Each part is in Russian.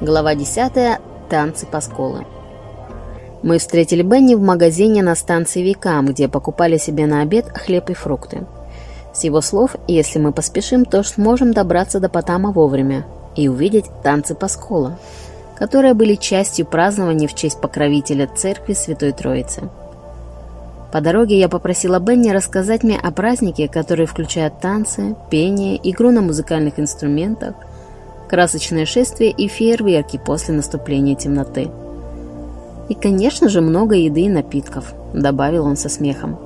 Глава 10. Танцы по школы. Мы встретили Бенни в магазине на станции Викам, где покупали себе на обед хлеб и фрукты. С его слов, если мы поспешим, то сможем добраться до Потама вовремя и увидеть танцы Паскола, которые были частью празднования в честь покровителя церкви Святой Троицы. По дороге я попросила Бенни рассказать мне о празднике, который включает танцы, пение, игру на музыкальных инструментах, красочное шествие и фейерверки после наступления темноты. «И, конечно же, много еды и напитков», — добавил он со смехом.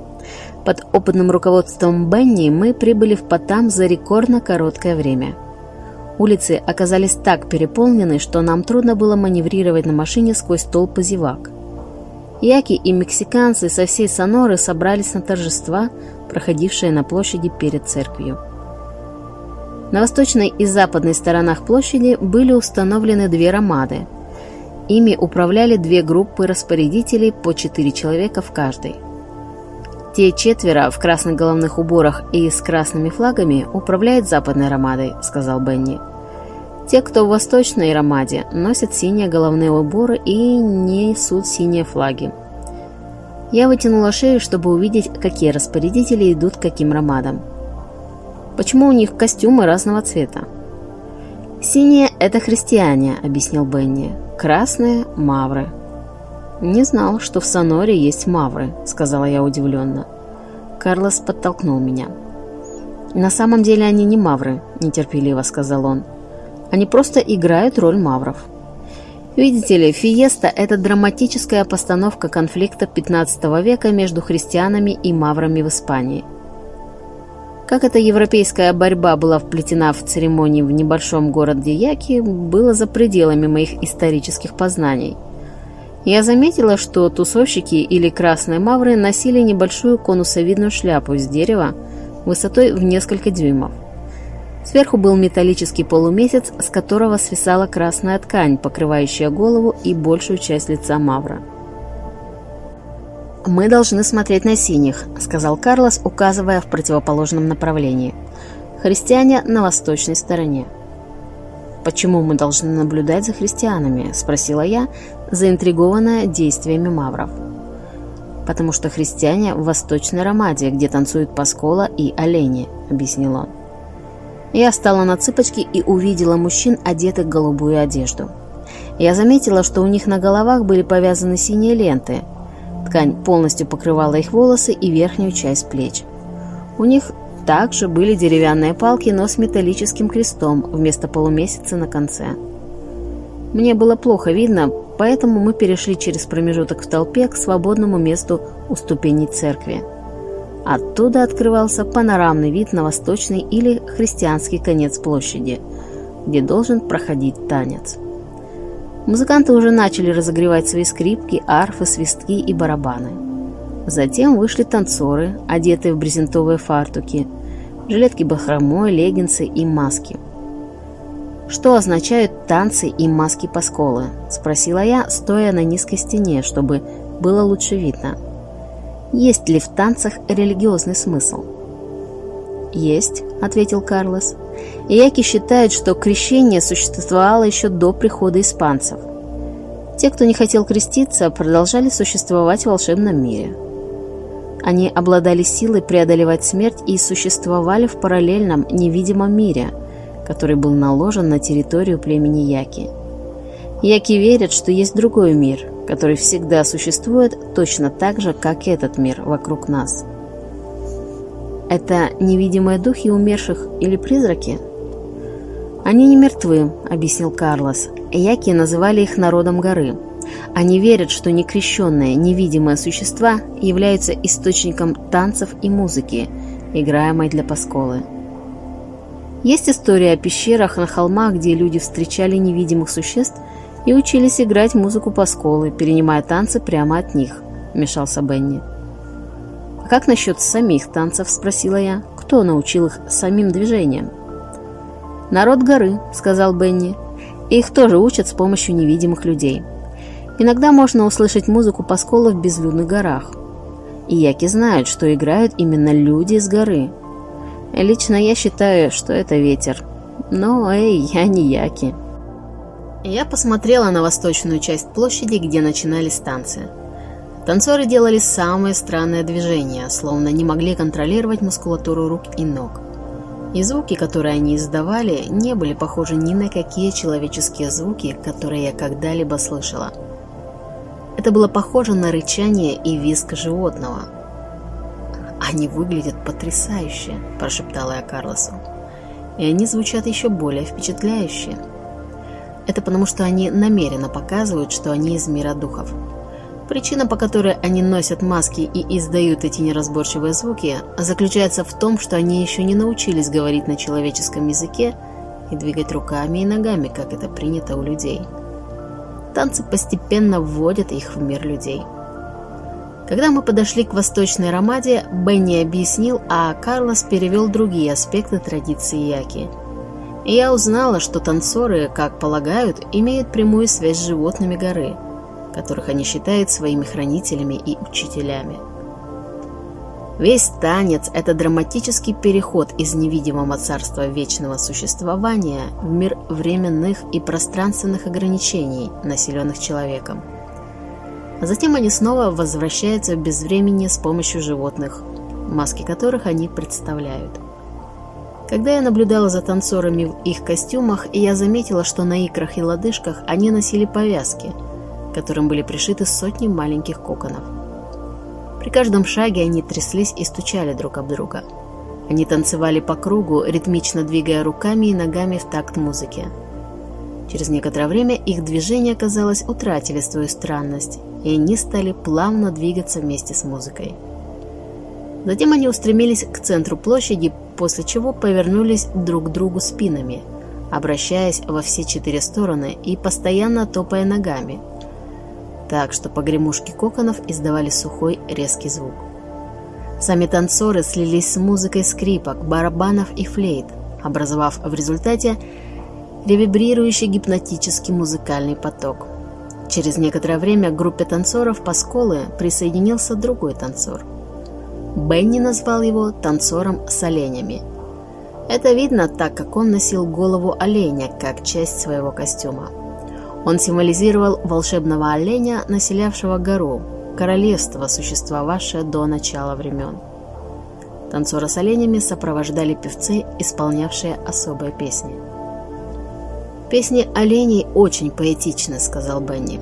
Под опытным руководством Бенни мы прибыли в Потам за рекордно короткое время. Улицы оказались так переполнены, что нам трудно было маневрировать на машине сквозь толпы зевак. Яки и мексиканцы со всей Соноры собрались на торжества, проходившие на площади перед церковью. На восточной и западной сторонах площади были установлены две ромады. Ими управляли две группы распорядителей по четыре человека в каждой. Те четверо в красных головных уборах и с красными флагами управляют западной ромадой, сказал Бенни. Те, кто в восточной ромаде, носят синие головные уборы и несут синие флаги. Я вытянула шею, чтобы увидеть, какие распорядители идут к каким ромадам. Почему у них костюмы разного цвета? «Синие – это христиане», – объяснил Бенни. «Красные – мавры». «Не знал, что в Соноре есть мавры», – сказала я удивленно. Карлос подтолкнул меня. «На самом деле они не мавры», – нетерпеливо сказал он. «Они просто играют роль мавров». Видите ли, «Фиеста» – это драматическая постановка конфликта 15 века между христианами и маврами в Испании – как эта европейская борьба была вплетена в церемонии в небольшом городе Яки, было за пределами моих исторических познаний. Я заметила, что тусовщики или красные мавры носили небольшую конусовидную шляпу из дерева высотой в несколько дюймов. Сверху был металлический полумесяц, с которого свисала красная ткань, покрывающая голову и большую часть лица мавра. «Мы должны смотреть на синих», — сказал Карлос, указывая в противоположном направлении. «Христиане на восточной стороне». «Почему мы должны наблюдать за христианами?» — спросила я, заинтригованная действиями мавров. «Потому что христиане в восточной Ромаде, где танцуют Паскола и олени», — объяснил он. Я встала на цыпочки и увидела мужчин, одетых в голубую одежду. Я заметила, что у них на головах были повязаны синие ленты — Ткань полностью покрывала их волосы и верхнюю часть плеч. У них также были деревянные палки, но с металлическим крестом вместо полумесяца на конце. Мне было плохо видно, поэтому мы перешли через промежуток в толпе к свободному месту у ступеней церкви. Оттуда открывался панорамный вид на восточный или христианский конец площади, где должен проходить танец. Музыканты уже начали разогревать свои скрипки, арфы, свистки и барабаны. Затем вышли танцоры, одетые в брезентовые фартуки, жилетки бахромой, леггинсы и маски. «Что означают танцы и маски Пасколы?» – спросила я, стоя на низкой стене, чтобы было лучше видно. «Есть ли в танцах религиозный смысл?» «Есть», — ответил Карлос. «Яки считают, что крещение существовало еще до прихода испанцев. Те, кто не хотел креститься, продолжали существовать в волшебном мире. Они обладали силой преодолевать смерть и существовали в параллельном невидимом мире, который был наложен на территорию племени Яки. Яки верят, что есть другой мир, который всегда существует точно так же, как этот мир вокруг нас». Это невидимые духи умерших или призраки? Они не мертвы, объяснил Карлос. Яки называли их народом горы. Они верят, что некрещенные, невидимые существа являются источником танцев и музыки, играемой для Пасколы. Есть история о пещерах на холмах, где люди встречали невидимых существ и учились играть музыку Пасколы, перенимая танцы прямо от них, вмешался Бенни как насчет самих танцев?» – спросила я. «Кто научил их самим движениям?» «Народ горы», – сказал Бенни. «Их тоже учат с помощью невидимых людей. Иногда можно услышать музыку Паскола в безлюдных горах. И яки знают, что играют именно люди с горы. Лично я считаю, что это ветер. Но, эй, я не яки». Я посмотрела на восточную часть площади, где начинались танцы. Танцоры делали самые странные движения, словно не могли контролировать мускулатуру рук и ног. И звуки, которые они издавали, не были похожи ни на какие человеческие звуки, которые я когда-либо слышала. Это было похоже на рычание и визг животного. «Они выглядят потрясающе», – прошептала я Карлосу. «И они звучат еще более впечатляюще. Это потому, что они намеренно показывают, что они из мира духов». Причина, по которой они носят маски и издают эти неразборчивые звуки, заключается в том, что они еще не научились говорить на человеческом языке и двигать руками и ногами, как это принято у людей. Танцы постепенно вводят их в мир людей. Когда мы подошли к восточной ромаде, Бенни объяснил, а Карлос перевел другие аспекты традиции Яки. Я узнала, что танцоры, как полагают, имеют прямую связь с животными горы – которых они считают своими хранителями и учителями. Весь танец – это драматический переход из невидимого царства вечного существования в мир временных и пространственных ограничений, населенных человеком. А затем они снова возвращаются в безвременье с помощью животных, маски которых они представляют. Когда я наблюдала за танцорами в их костюмах, я заметила, что на икрах и лодыжках они носили повязки – которым были пришиты сотни маленьких коконов. При каждом шаге они тряслись и стучали друг об друга. Они танцевали по кругу, ритмично двигая руками и ногами в такт музыки. Через некоторое время их движения, казалось, утратили свою странность, и они стали плавно двигаться вместе с музыкой. Затем они устремились к центру площади, после чего повернулись друг к другу спинами, обращаясь во все четыре стороны и постоянно топая ногами – так что погремушки коконов издавали сухой резкий звук. Сами танцоры слились с музыкой скрипок, барабанов и флейт, образовав в результате ревибрирующий гипнотический музыкальный поток. Через некоторое время к группе танцоров Пасколы присоединился другой танцор. Бенни назвал его танцором с оленями. Это видно так, как он носил голову оленя как часть своего костюма. Он символизировал волшебного оленя, населявшего гору, королевство, существовавшее до начала времен. Танцора с оленями сопровождали певцы, исполнявшие особые песни. «Песни оленей очень поэтичны», — сказал Бенни.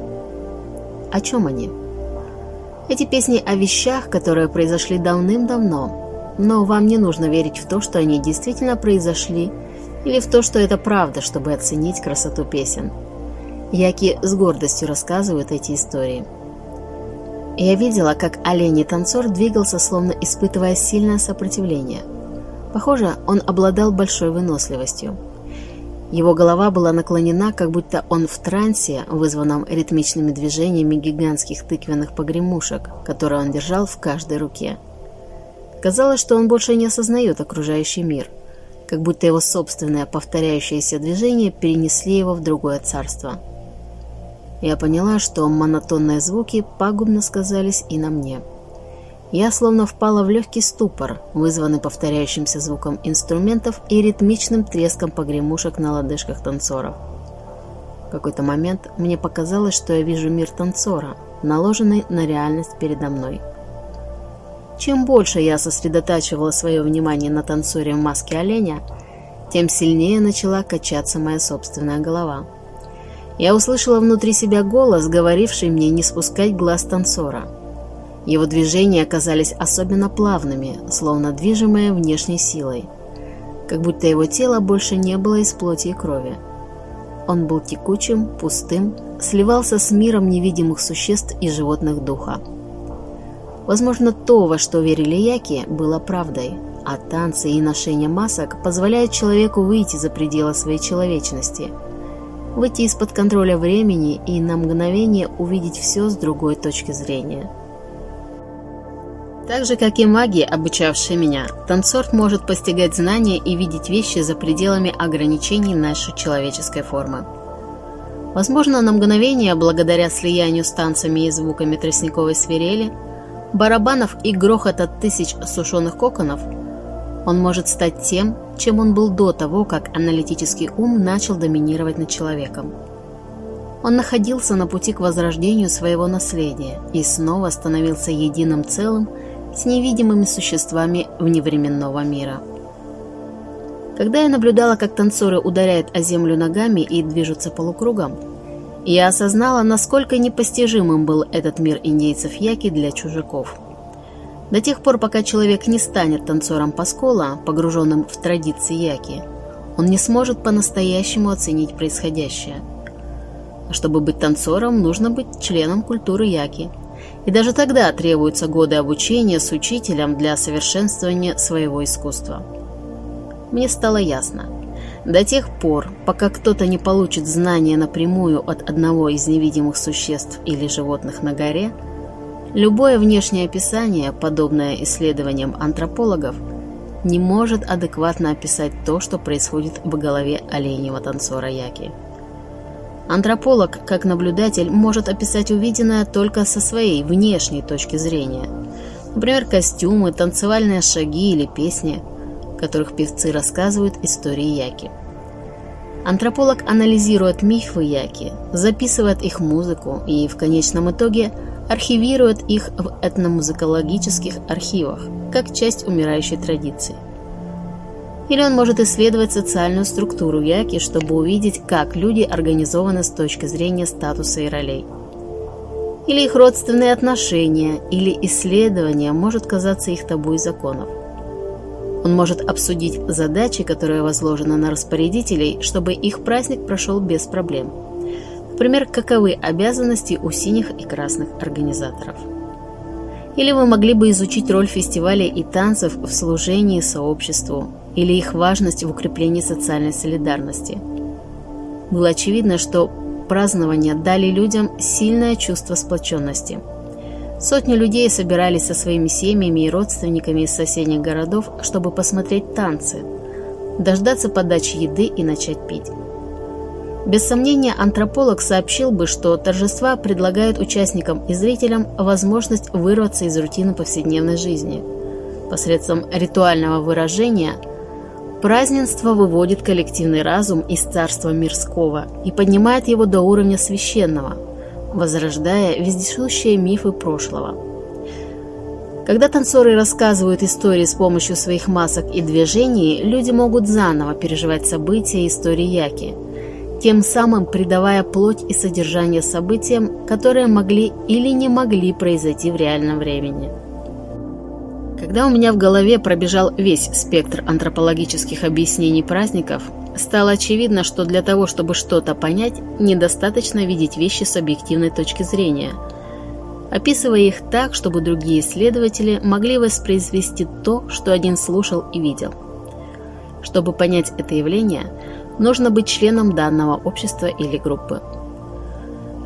«О чем они?» «Эти песни о вещах, которые произошли давным-давно, но вам не нужно верить в то, что они действительно произошли, или в то, что это правда, чтобы оценить красоту песен». Яки с гордостью рассказывают эти истории. Я видела, как олень-танцор двигался, словно испытывая сильное сопротивление. Похоже, он обладал большой выносливостью. Его голова была наклонена, как будто он в трансе, вызванном ритмичными движениями гигантских тыквенных погремушек, которые он держал в каждой руке. Казалось, что он больше не осознает окружающий мир, как будто его собственное повторяющееся движение перенесли его в другое царство – я поняла, что монотонные звуки пагубно сказались и на мне. Я словно впала в легкий ступор, вызванный повторяющимся звуком инструментов и ритмичным треском погремушек на лодыжках танцоров. В какой-то момент мне показалось, что я вижу мир танцора, наложенный на реальность передо мной. Чем больше я сосредотачивала свое внимание на танцоре в маске оленя, тем сильнее начала качаться моя собственная голова – я услышала внутри себя голос, говоривший мне не спускать глаз танцора. Его движения оказались особенно плавными, словно движимые внешней силой, как будто его тело больше не было из плоти и крови. Он был текучим, пустым, сливался с миром невидимых существ и животных духа. Возможно, то, во что верили яки, было правдой, а танцы и ношение масок позволяют человеку выйти за пределы своей человечности – выйти из-под контроля времени и на мгновение увидеть все с другой точки зрения. Так же, как и маги, обучавшие меня, танцор может постигать знания и видеть вещи за пределами ограничений нашей человеческой формы. Возможно, на мгновение, благодаря слиянию с танцами и звуками тростниковой свирели, барабанов и грохота тысяч сушеных коконов – он может стать тем, чем он был до того, как аналитический ум начал доминировать над человеком. Он находился на пути к возрождению своего наследия и снова становился единым целым с невидимыми существами вневременного мира. Когда я наблюдала, как танцоры ударяют о землю ногами и движутся полукругом, я осознала, насколько непостижимым был этот мир индейцев Яки для чужаков. До тех пор, пока человек не станет танцором Паскола, погруженным в традиции Яки, он не сможет по-настоящему оценить происходящее. Чтобы быть танцором, нужно быть членом культуры Яки. И даже тогда требуются годы обучения с учителем для совершенствования своего искусства. Мне стало ясно – до тех пор, пока кто-то не получит знания напрямую от одного из невидимых существ или животных на горе, любое внешнее описание, подобное исследованиям антропологов, не может адекватно описать то, что происходит в голове оленьего танцора Яки. Антрополог, как наблюдатель, может описать увиденное только со своей внешней точки зрения. Например, костюмы, танцевальные шаги или песни – которых певцы рассказывают истории Яки. Антрополог анализирует мифы Яки, записывает их музыку и в конечном итоге архивирует их в этномузыкологических архивах, как часть умирающей традиции. Или он может исследовать социальную структуру Яки, чтобы увидеть, как люди организованы с точки зрения статуса и ролей. Или их родственные отношения, или исследование может казаться их табу и законов. Он может обсудить задачи, которые возложены на распорядителей, чтобы их праздник прошел без проблем. Например, каковы обязанности у синих и красных организаторов. Или вы могли бы изучить роль фестивалей и танцев в служении сообществу, или их важность в укреплении социальной солидарности. Было очевидно, что празднования дали людям сильное чувство сплоченности – Сотни людей собирались со своими семьями и родственниками из соседних городов, чтобы посмотреть танцы, дождаться подачи еды и начать пить. Без сомнения, антрополог сообщил бы, что торжества предлагают участникам и зрителям возможность вырваться из рутины повседневной жизни. Посредством ритуального выражения празднество выводит коллективный разум из царства мирского и поднимает его до уровня священного – возрождая вездесущие мифы прошлого. Когда танцоры рассказывают истории с помощью своих масок и движений, люди могут заново переживать события истории Яки, тем самым придавая плоть и содержание событиям, которые могли или не могли произойти в реальном времени. Когда у меня в голове пробежал весь спектр антропологических объяснений праздников, стало очевидно, что для того, чтобы что-то понять, недостаточно видеть вещи с объективной точки зрения, описывая их так, чтобы другие исследователи могли воспроизвести то, что один слушал и видел. Чтобы понять это явление, нужно быть членом данного общества или группы.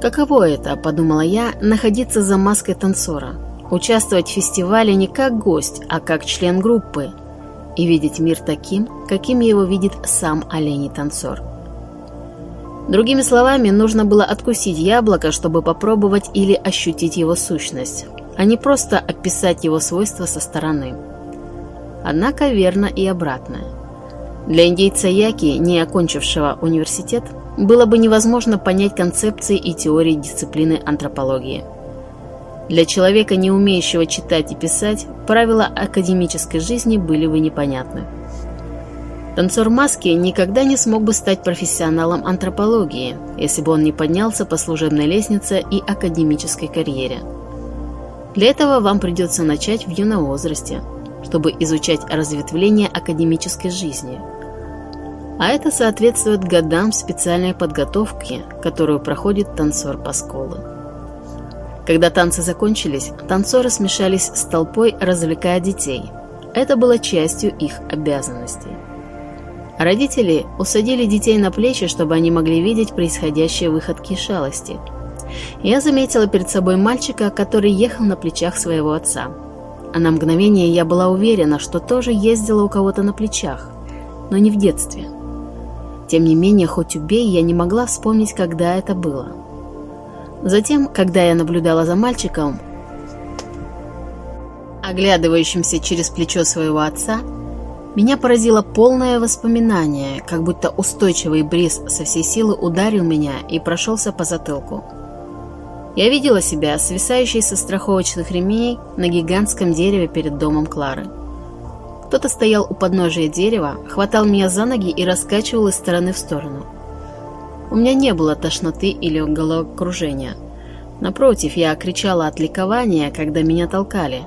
Каково это, подумала я, находиться за маской танцора – участвовать в фестивале не как гость, а как член группы и видеть мир таким, каким его видит сам оленей танцор. Другими словами, нужно было откусить яблоко, чтобы попробовать или ощутить его сущность, а не просто описать его свойства со стороны. Однако верно и обратное. Для индейца Яки, не окончившего университет, было бы невозможно понять концепции и теории дисциплины антропологии – для человека, не умеющего читать и писать, правила академической жизни были бы непонятны. Танцор маски никогда не смог бы стать профессионалом антропологии, если бы он не поднялся по служебной лестнице и академической карьере. Для этого вам придется начать в юном возрасте, чтобы изучать разветвление академической жизни. А это соответствует годам специальной подготовки, которую проходит танцор Пасколы. Когда танцы закончились, танцоры смешались с толпой, развлекая детей. Это было частью их обязанностей. Родители усадили детей на плечи, чтобы они могли видеть происходящие выходки и шалости. Я заметила перед собой мальчика, который ехал на плечах своего отца. А на мгновение я была уверена, что тоже ездила у кого-то на плечах, но не в детстве. Тем не менее, хоть убей, я не могла вспомнить, когда это было. Затем, когда я наблюдала за мальчиком, оглядывающимся через плечо своего отца, Меня поразило полное воспоминание, как будто устойчивый бриз со всей силы ударил меня и прошелся по затылку. Я видела себя, свисающей со страховочных ремней на гигантском дереве перед домом Клары. Кто-то стоял у подножия дерева, хватал меня за ноги и раскачивал из стороны в сторону. У меня не было тошноты или головокружения. Напротив, я кричала от ликования, когда меня толкали,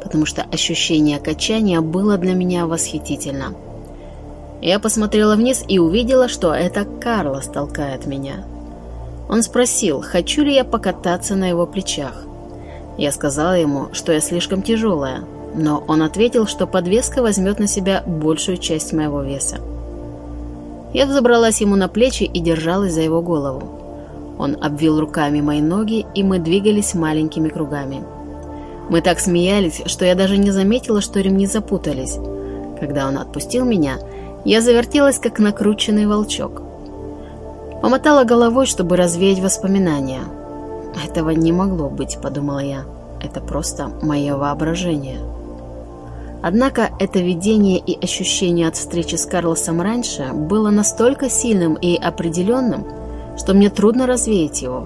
потому что ощущение качания было для меня восхитительно. Я посмотрела вниз и увидела, что это Карлос толкает меня. Он спросил, хочу ли я покататься на его плечах. Я сказала ему, что я слишком тяжелая, но он ответил, что подвеска возьмет на себя большую часть моего веса. Я взобралась ему на плечи и держалась за его голову. Он обвил руками мои ноги, и мы двигались маленькими кругами. Мы так смеялись, что я даже не заметила, что ремни запутались. Когда он отпустил меня, я завертелась, как накрученный волчок. Помотала головой, чтобы развеять воспоминания. «Этого не могло быть», — подумала я. «Это просто мое воображение». Однако это видение и ощущение от встречи с Карлосом раньше было настолько сильным и определенным, что мне трудно развеять его.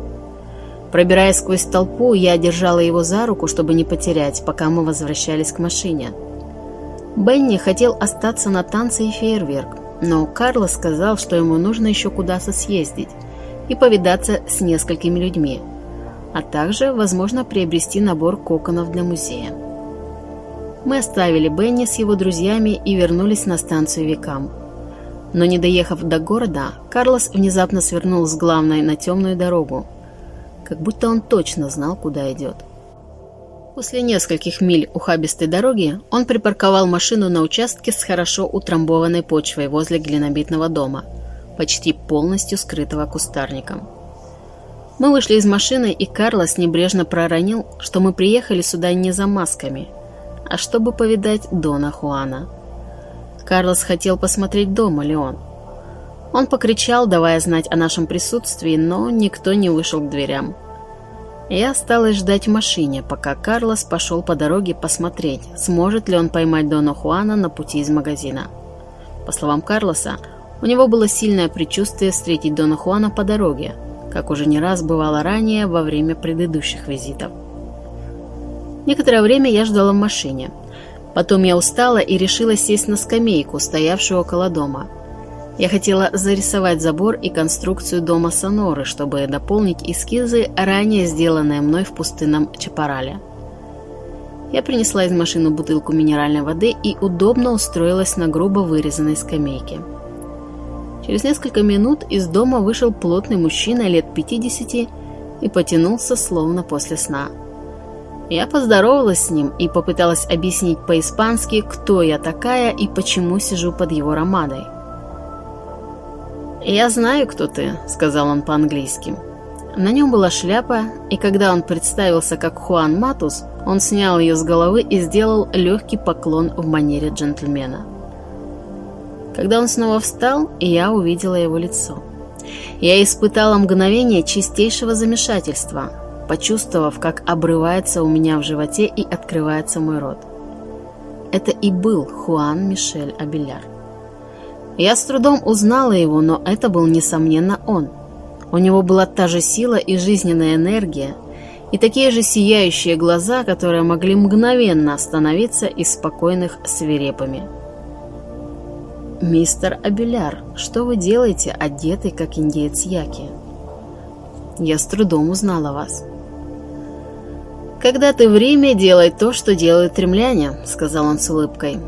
Пробираясь сквозь толпу, я держала его за руку, чтобы не потерять, пока мы возвращались к машине. Бенни хотел остаться на танце и фейерверк, но Карлос сказал, что ему нужно еще куда-то съездить и повидаться с несколькими людьми, а также, возможно, приобрести набор коконов для музея. Мы оставили Бенни с его друзьями и вернулись на станцию Викам. Но не доехав до города, Карлос внезапно свернул с главной на темную дорогу, как будто он точно знал, куда идет. После нескольких миль ухабистой дороги он припарковал машину на участке с хорошо утрамбованной почвой возле глинобитного дома, почти полностью скрытого кустарником. Мы вышли из машины, и Карлос небрежно проронил, что мы приехали сюда не за масками, а чтобы повидать Дона Хуана. Карлос хотел посмотреть, дома ли он. Он покричал, давая знать о нашем присутствии, но никто не вышел к дверям. Я осталась ждать в машине, пока Карлос пошел по дороге посмотреть, сможет ли он поймать Дона Хуана на пути из магазина. По словам Карлоса, у него было сильное предчувствие встретить Дона Хуана по дороге, как уже не раз бывало ранее во время предыдущих визитов. Некоторое время я ждала в машине. Потом я устала и решила сесть на скамейку, стоявшую около дома. Я хотела зарисовать забор и конструкцию дома Соноры, чтобы дополнить эскизы, ранее сделанные мной в пустынном Чапарале. Я принесла из машины бутылку минеральной воды и удобно устроилась на грубо вырезанной скамейке. Через несколько минут из дома вышел плотный мужчина лет 50 и потянулся словно после сна. Я поздоровалась с ним и попыталась объяснить по-испански, кто я такая и почему сижу под его ромадой. «Я знаю, кто ты», — сказал он по-английски. На нем была шляпа, и когда он представился как Хуан Матус, он снял ее с головы и сделал легкий поклон в манере джентльмена. Когда он снова встал, я увидела его лицо. Я испытала мгновение чистейшего замешательства — почувствовав, как обрывается у меня в животе и открывается мой рот. Это и был Хуан Мишель Абеляр. Я с трудом узнала его, но это был, несомненно, он. У него была та же сила и жизненная энергия, и такие же сияющие глаза, которые могли мгновенно остановиться из спокойных свирепыми. «Мистер Абеляр, что вы делаете, одетый как индеец Яки?» «Я с трудом узнала вас». «Когда ты в Риме, делай то, что делают римляне», — сказал он с улыбкой.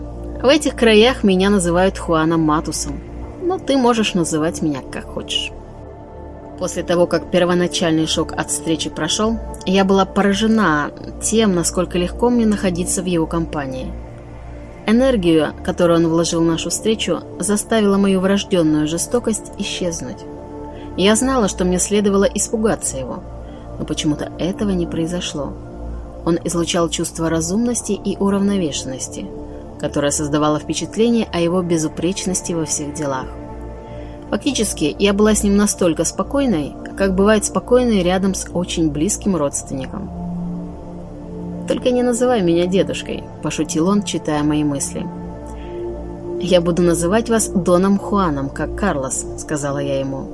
«В этих краях меня называют Хуаном Матусом, но ты можешь называть меня как хочешь». После того, как первоначальный шок от встречи прошел, я была поражена тем, насколько легко мне находиться в его компании. Энергию, которую он вложил в нашу встречу, заставила мою врожденную жестокость исчезнуть. Я знала, что мне следовало испугаться его, но почему-то этого не произошло. Он излучал чувство разумности и уравновешенности, которое создавало впечатление о его безупречности во всех делах. Фактически, я была с ним настолько спокойной, как бывает спокойной рядом с очень близким родственником. «Только не называй меня дедушкой», – пошутил он, читая мои мысли. «Я буду называть вас Доном Хуаном, как Карлос», — сказала я ему.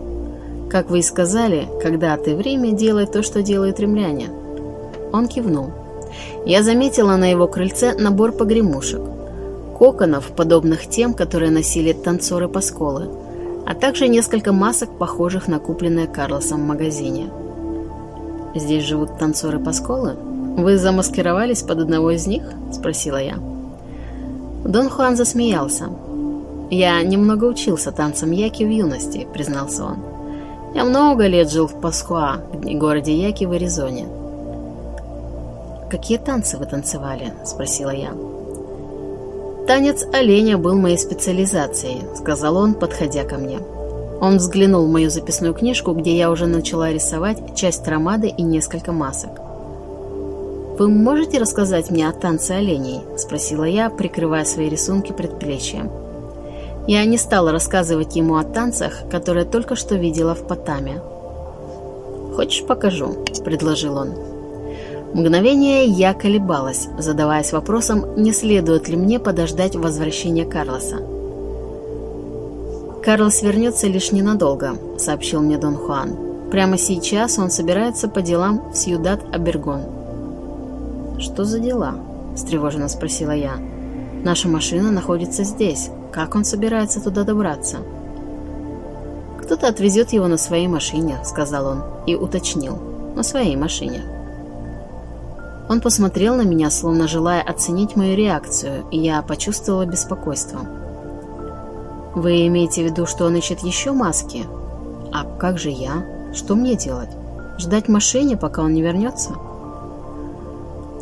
«Как вы и сказали, когда ты в Риме, делай то, что делают римляне». Он кивнул. Я заметила на его крыльце набор погремушек. Коконов, подобных тем, которые носили танцоры Пасколы, а также несколько масок, похожих на купленные Карлосом в магазине. «Здесь живут танцоры Пасколы? Вы замаскировались под одного из них?» – спросила я. Дон Хуан засмеялся. «Я немного учился танцам Яки в юности», — признался он. «Я много лет жил в Паскуа, городе Яки в Аризоне». «Какие танцы вы танцевали?» — спросила я. «Танец оленя был моей специализацией», — сказал он, подходя ко мне. Он взглянул в мою записную книжку, где я уже начала рисовать часть ромады и несколько масок. «Вы можете рассказать мне о танце оленей?» – спросила я, прикрывая свои рисунки предплечьем. Я не стала рассказывать ему о танцах, которые только что видела в Потаме. «Хочешь, покажу?» – предложил он. Мгновение я колебалась, задаваясь вопросом, не следует ли мне подождать возвращения Карлоса. «Карлос вернется лишь ненадолго», — сообщил мне Дон Хуан. «Прямо сейчас он собирается по делам в Сьюдад-Абергон». «Что за дела?» – встревоженно спросила я. «Наша машина находится здесь. Как он собирается туда добраться?» «Кто-то отвезет его на своей машине», – сказал он и уточнил. «На своей машине». Он посмотрел на меня, словно желая оценить мою реакцию, и я почувствовала беспокойство. «Вы имеете в виду, что он ищет еще маски? А как же я? Что мне делать? Ждать машине, пока он не вернется?»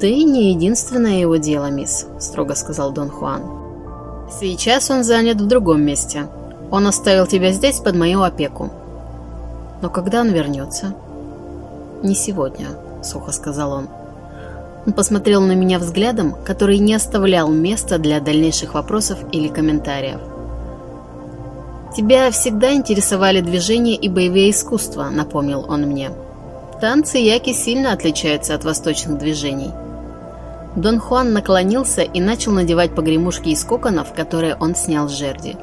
«Ты не единственное его дело, мисс», — строго сказал Дон Хуан. «Сейчас он занят в другом месте. Он оставил тебя здесь под мою опеку». «Но когда он вернется?» «Не сегодня», — сухо сказал он. Он посмотрел на меня взглядом, который не оставлял места для дальнейших вопросов или комментариев. «Тебя всегда интересовали движения и боевые искусства», — напомнил он мне. «Танцы яки сильно отличаются от восточных движений. Дон Хуан наклонился и начал надевать погремушки из коконов, которые он снял с жерди.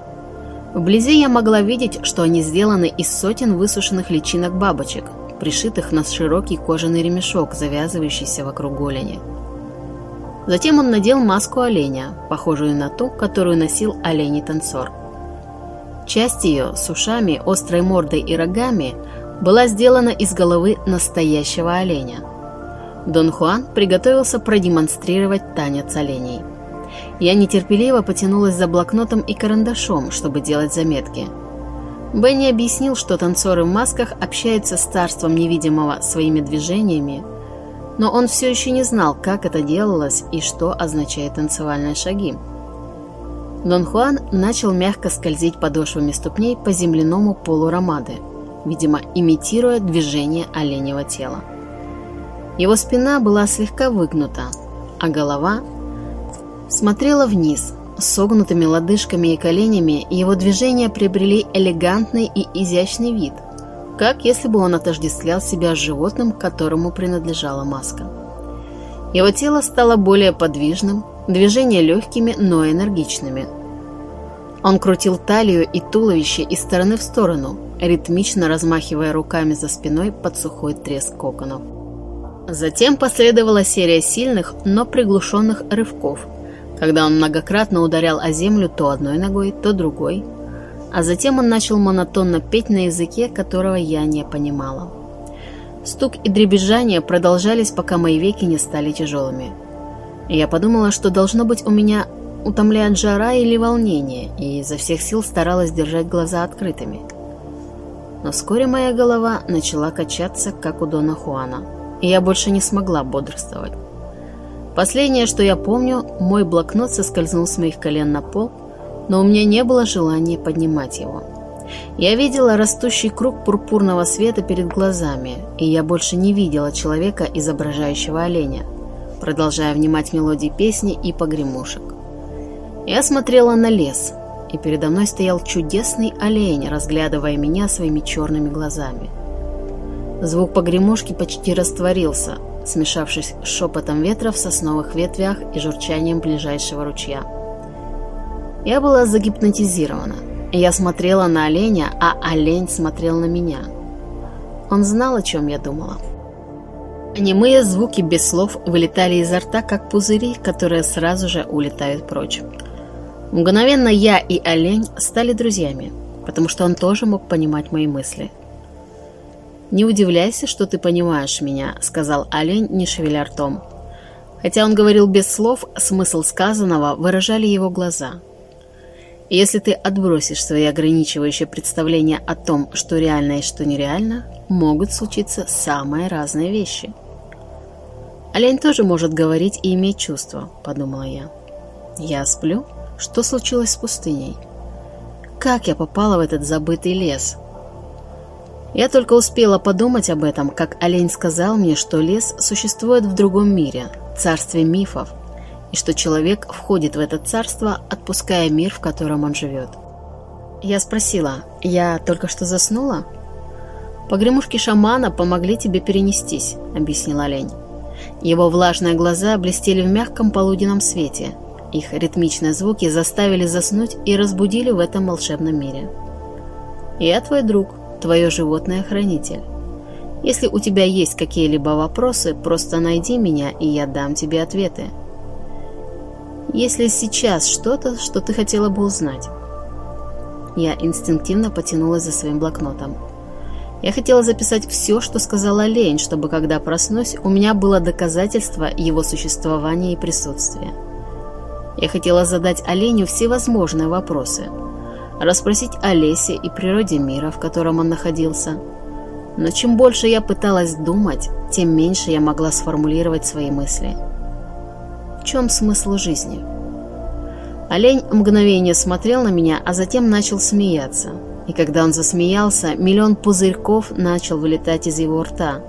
Вблизи я могла видеть, что они сделаны из сотен высушенных личинок бабочек, пришитых на широкий кожаный ремешок, завязывающийся вокруг голени. Затем он надел маску оленя, похожую на ту, которую носил оленей-танцор. Часть ее с ушами, острой мордой и рогами была сделана из головы настоящего оленя – Дон Хуан приготовился продемонстрировать танец оленей. Я нетерпеливо потянулась за блокнотом и карандашом, чтобы делать заметки. Бенни объяснил, что танцоры в масках общаются с царством невидимого своими движениями, но он все еще не знал, как это делалось и что означают танцевальные шаги. Дон Хуан начал мягко скользить подошвами ступней по земляному полу ромады, видимо, имитируя движение оленевого тела. Его спина была слегка выгнута, а голова смотрела вниз. Согнутыми лодыжками и коленями его движения приобрели элегантный и изящный вид, как если бы он отождествлял себя с животным, которому принадлежала маска. Его тело стало более подвижным, движения легкими, но энергичными. Он крутил талию и туловище из стороны в сторону, ритмично размахивая руками за спиной под сухой треск коконов. Затем последовала серия сильных, но приглушенных рывков, когда он многократно ударял о землю то одной ногой, то другой, а затем он начал монотонно петь на языке, которого я не понимала. Стук и дребезжание продолжались, пока мои веки не стали тяжелыми. Я подумала, что должно быть у меня утомляет жара или волнение, и изо всех сил старалась держать глаза открытыми. Но вскоре моя голова начала качаться, как у Дона Хуана и я больше не смогла бодрствовать. Последнее, что я помню, мой блокнот соскользнул с моих колен на пол, но у меня не было желания поднимать его. Я видела растущий круг пурпурного света перед глазами, и я больше не видела человека, изображающего оленя, продолжая внимать мелодии песни и погремушек. Я смотрела на лес, и передо мной стоял чудесный олень, разглядывая меня своими черными глазами. Звук погремушки почти растворился, смешавшись с шепотом ветра в сосновых ветвях и журчанием ближайшего ручья. Я была загипнотизирована. Я смотрела на оленя, а олень смотрел на меня. Он знал, о чем я думала. Немые звуки без слов вылетали изо рта, как пузыри, которые сразу же улетают прочь. Мгновенно я и олень стали друзьями, потому что он тоже мог понимать мои мысли. «Не удивляйся, что ты понимаешь меня», — сказал олень, не шевеля ртом. Хотя он говорил без слов, смысл сказанного выражали его глаза. если ты отбросишь свои ограничивающие представления о том, что реально и что нереально, могут случиться самые разные вещи. Олень тоже может говорить и иметь чувства, подумала я. Я сплю? Что случилось с пустыней? Как я попала в этот забытый лес? Я только успела подумать об этом, как олень сказал мне, что лес существует в другом мире, царстве мифов, и что человек входит в это царство, отпуская мир, в котором он живет. Я спросила, я только что заснула? «Погремушки шамана помогли тебе перенестись», — объяснил олень. Его влажные глаза блестели в мягком полуденном свете — их ритмичные звуки заставили заснуть и разбудили в этом волшебном мире. Я твой друг, твое животное-хранитель. Если у тебя есть какие-либо вопросы, просто найди меня, и я дам тебе ответы. Если сейчас что-то, что ты хотела бы узнать. Я инстинктивно потянулась за своим блокнотом. Я хотела записать все, что сказала Лень, чтобы, когда проснусь, у меня было доказательство его существования и присутствия. Я хотела задать оленю всевозможные вопросы, расспросить о лесе и природе мира, в котором он находился. Но чем больше я пыталась думать, тем меньше я могла сформулировать свои мысли. В чем смысл жизни? Олень мгновение смотрел на меня, а затем начал смеяться. И когда он засмеялся, миллион пузырьков начал вылетать из его рта.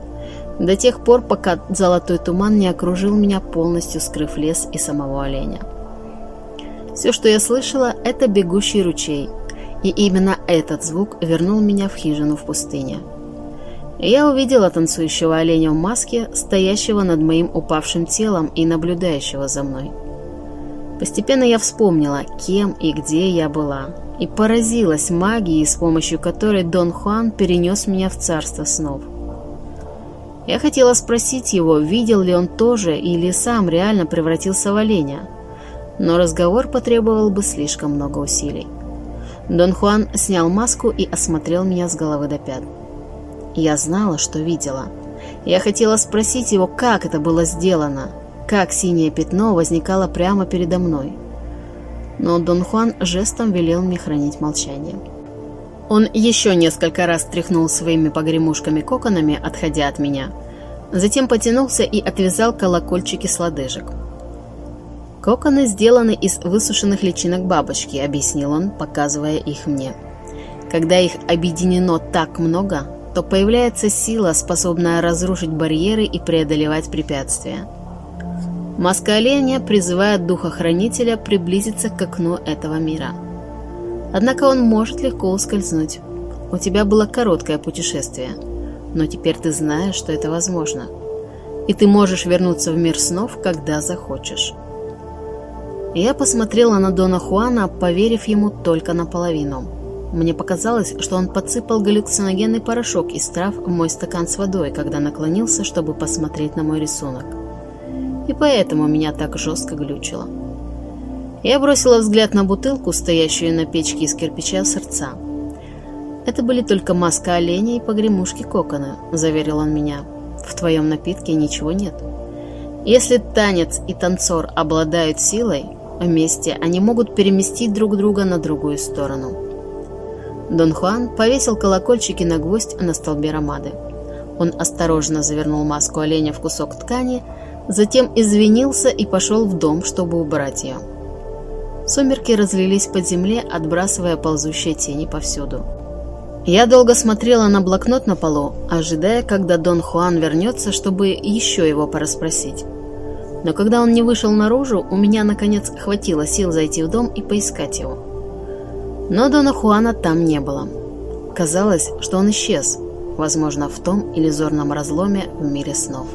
До тех пор, пока золотой туман не окружил меня, полностью скрыв лес и самого оленя. Все, что я слышала, это бегущий ручей, и именно этот звук вернул меня в хижину в пустыне. Я увидела танцующего оленя в маске, стоящего над моим упавшим телом и наблюдающего за мной. Постепенно я вспомнила, кем и где я была, и поразилась магией, с помощью которой Дон Хуан перенес меня в царство снов. Я хотела спросить его, видел ли он тоже или сам реально превратился в оленя, но разговор потребовал бы слишком много усилий. Дон Хуан снял маску и осмотрел меня с головы до пят. Я знала, что видела. Я хотела спросить его, как это было сделано, как синее пятно возникало прямо передо мной. Но Дон Хуан жестом велел мне хранить молчание. Он еще несколько раз тряхнул своими погремушками-коконами, отходя от меня. Затем потянулся и отвязал колокольчики с лодыжек. «Коконы сделаны из высушенных личинок бабочки», — объяснил он, показывая их мне. «Когда их объединено так много, то появляется сила, способная разрушить барьеры и преодолевать препятствия. Маска оленя призывает духа-хранителя приблизиться к окну этого мира. Однако он может легко ускользнуть. У тебя было короткое путешествие, но теперь ты знаешь, что это возможно. И ты можешь вернуться в мир снов, когда захочешь. Я посмотрела на Дона Хуана, поверив ему только наполовину. Мне показалось, что он подсыпал галлюциногенный порошок из трав в мой стакан с водой, когда наклонился, чтобы посмотреть на мой рисунок. И поэтому меня так жестко глючило. Я бросила взгляд на бутылку, стоящую на печке из кирпича сердца. «Это были только маска оленя и погремушки кокона», — заверил он меня. «В твоем напитке ничего нет. Если танец и танцор обладают силой, Вместе они могут переместить друг друга на другую сторону. Дон Хуан повесил колокольчики на гвоздь на столбе ромады. Он осторожно завернул маску оленя в кусок ткани, затем извинился и пошел в дом, чтобы убрать ее. Сумерки разлились под земле, отбрасывая ползущие тени повсюду. Я долго смотрела на блокнот на полу, ожидая, когда Дон Хуан вернется, чтобы еще его порасспросить. Но когда он не вышел наружу, у меня, наконец, хватило сил зайти в дом и поискать его. Но Дона Хуана там не было. Казалось, что он исчез, возможно, в том иллюзорном разломе в мире снов.